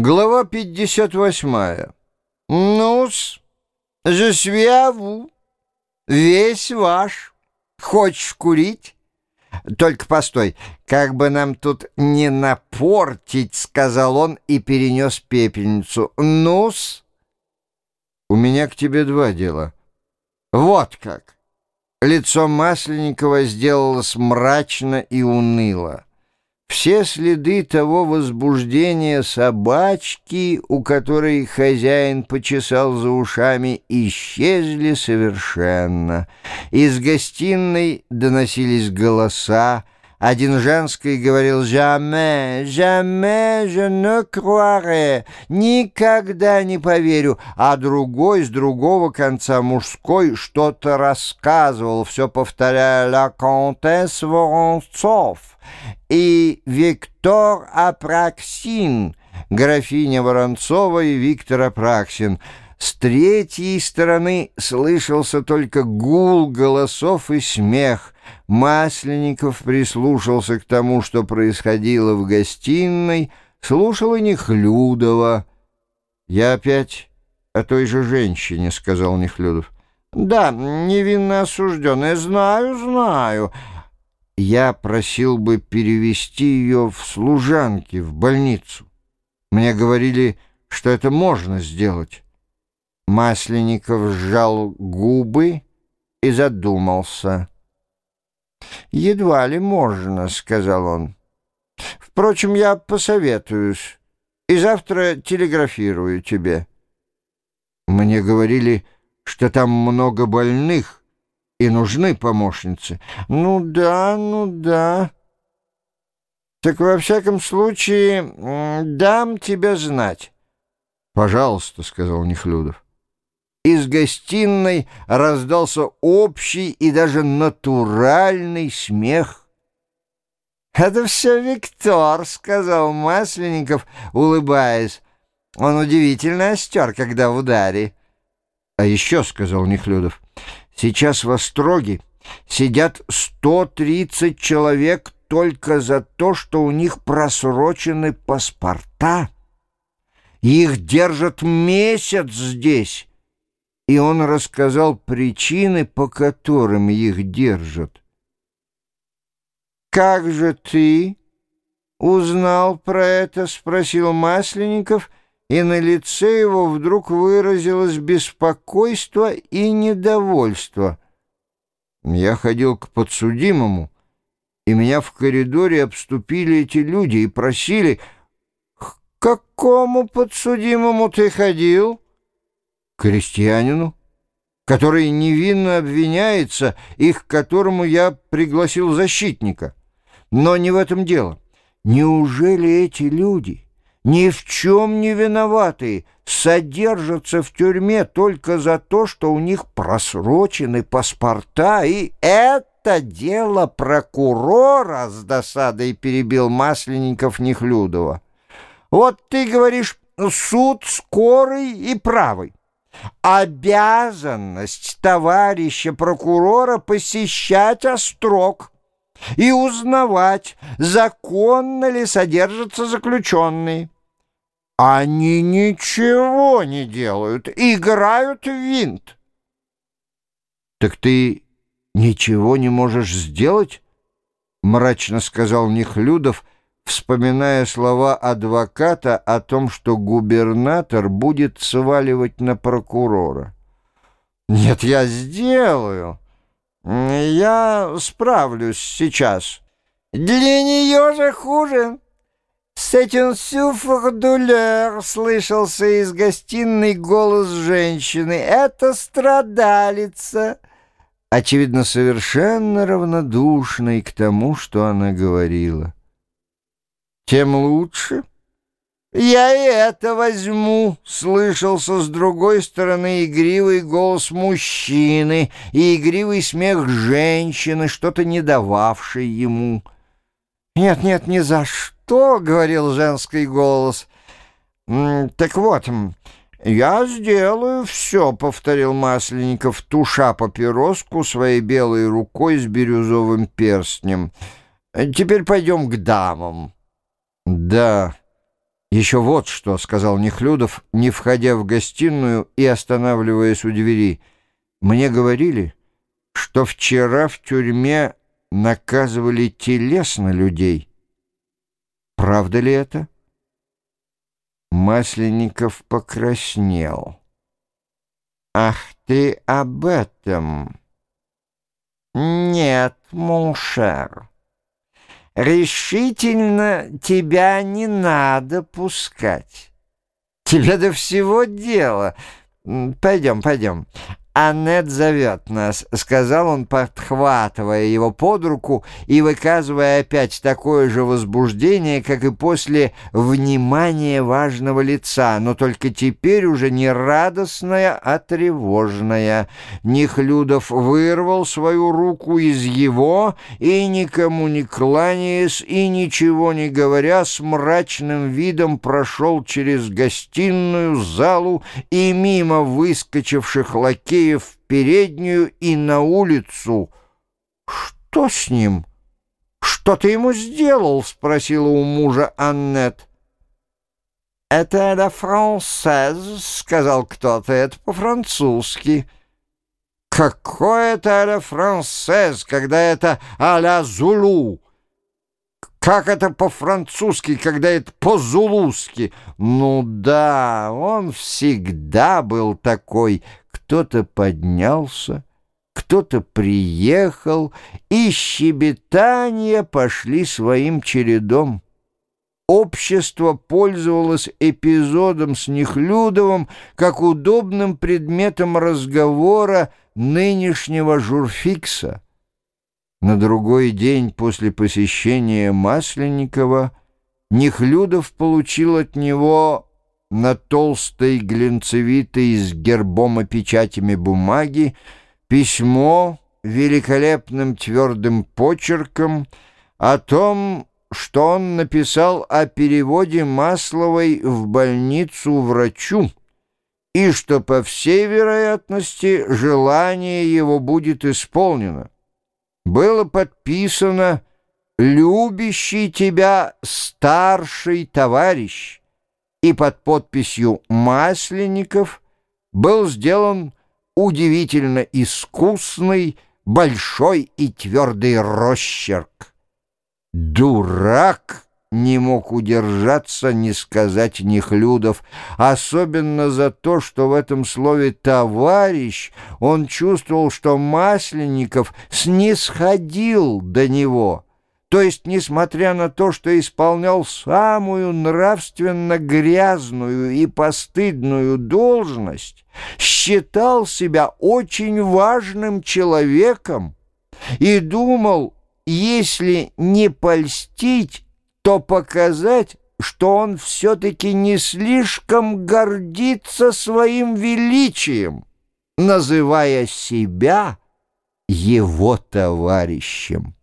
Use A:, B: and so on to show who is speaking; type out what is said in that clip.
A: Глава 58. Ну-с, vous. Весь ваш. Хочешь курить? Только постой, как бы нам тут не напортить, сказал он и перенес пепельницу. Ну-с. У меня к тебе два дела. Вот как. Лицо Масленникова сделалось мрачно и уныло. Все следы того возбуждения собачки, у которой хозяин почесал за ушами, исчезли совершенно. Из гостиной доносились голоса, один женский говорил «Jamais, jamais je ne croirais», «Никогда не поверю», а другой с другого конца мужской что-то рассказывал, все повторяя «La comtesse Воронцов» и «Виктор Апраксин», графиня Воронцова и Виктор Апраксин — с третьей стороны слышался только гул голосов и смех. Масленников прислушался к тому, что происходило в гостиной, слушал и Нехлюдова. «Я опять о той же женщине», — сказал Нехлюдов. «Да, невинно осужденная, знаю, знаю. Я просил бы перевести ее в служанки, в больницу. Мне говорили, что это можно сделать». Масленников сжал губы и задумался. «Едва ли можно», — сказал он. «Впрочем, я посоветуюсь и завтра телеграфирую тебе». Мне говорили, что там много больных и нужны помощницы. «Ну да, ну да». «Так во всяком случае дам тебе знать». «Пожалуйста», — сказал Нехлюдов. Из гостиной раздался общий и даже натуральный смех. «Это все Виктор», — сказал Масленников, улыбаясь. «Он удивительно остер, когда в ударе». «А еще», — сказал Нехлюдов, — «сейчас в Остроге сидят сто тридцать человек только за то, что у них просрочены паспорта. Их держат месяц здесь» и он рассказал причины, по которым их держат. «Как же ты узнал про это?» — спросил Масленников, и на лице его вдруг выразилось беспокойство и недовольство. Я ходил к подсудимому, и меня в коридоре обступили эти люди и просили, «К какому подсудимому ты ходил?» Крестьянину, который невинно обвиняется и к которому я пригласил защитника. Но не в этом дело. Неужели эти люди, ни в чем не виноватые, содержатся в тюрьме только за то, что у них просрочены паспорта, и это дело прокурора с досадой перебил Масленников Нехлюдова. Вот ты говоришь, суд скорый и правый. Обязанность товарища прокурора посещать острог и узнавать, законно ли содержатся заключенные. Они ничего не делают, играют в винт. «Так ты ничего не можешь сделать?» — мрачно сказал Нехлюдов — вспоминая слова адвоката о том, что губернатор будет сваливать на прокурора. «Нет, я сделаю. Я справлюсь сейчас. Для нее же хуже». «С этим сюфрдулер» — слышался из гостиной голос женщины. «Это страдалица» очевидно, совершенно равнодушной к тому, что она говорила тем лучше. «Я и это возьму», — слышался с другой стороны игривый голос мужчины и игривый смех женщины, что-то не дававшей ему. «Нет, нет, ни за что», — говорил женский голос. «Так вот, я сделаю все», — повторил Масленников, туша папироску своей белой рукой с бирюзовым перстнем. «Теперь пойдем к дамам». «Да, «Еще вот что», — сказал Нехлюдов, не входя в гостиную и останавливаясь у двери. «Мне говорили, что вчера в тюрьме наказывали телесно людей. Правда ли это?» Масленников покраснел. «Ах ты об этом!» «Нет, мушер, решительно тебя не надо пускать. Тебе до всего дела. Пойдем, пойдем. «Аннет зовет нас», — сказал он, подхватывая его под руку и выказывая опять такое же возбуждение, как и после внимания важного лица, но только теперь уже не радостное, а тревожное. Нехлюдов вырвал свою руку из его и, никому не кланяясь и ничего не говоря, с мрачным видом прошел через гостиную, залу и мимо выскочивших лакеев в переднюю и на улицу. «Что с ним? Что ты ему сделал?» — спросила у мужа Аннет. «Это «la française», — сказал кто-то, — «это по-французски». «Какое это «la française», когда это «а зулу»?» Как это по-французски, когда это по-зулузски? Ну да, он всегда был такой. Кто-то поднялся, кто-то приехал, и щебетания пошли своим чередом. Общество пользовалось эпизодом с Нехлюдовым как удобным предметом разговора нынешнего журфикса. На другой день после посещения Масленникова Нехлюдов получил от него на толстой глинцевитой с гербом и печатями бумаги письмо великолепным твердым почерком о том, что он написал о переводе Масловой в больницу врачу, и что, по всей вероятности, желание его будет исполнено. Было подписано «Любящий тебя старший товарищ», и под подписью «Масленников» был сделан удивительно искусный, большой и твердый росчерк. «Дурак!» не мог удержаться, не сказать Нехлюдов, особенно за то, что в этом слове «товарищ» он чувствовал, что Масленников снисходил до него, то есть, несмотря на то, что исполнял самую нравственно грязную и постыдную должность, считал себя очень важным человеком и думал, если не польстить, то показать, что он все-таки не слишком гордится своим величием, называя себя его товарищем.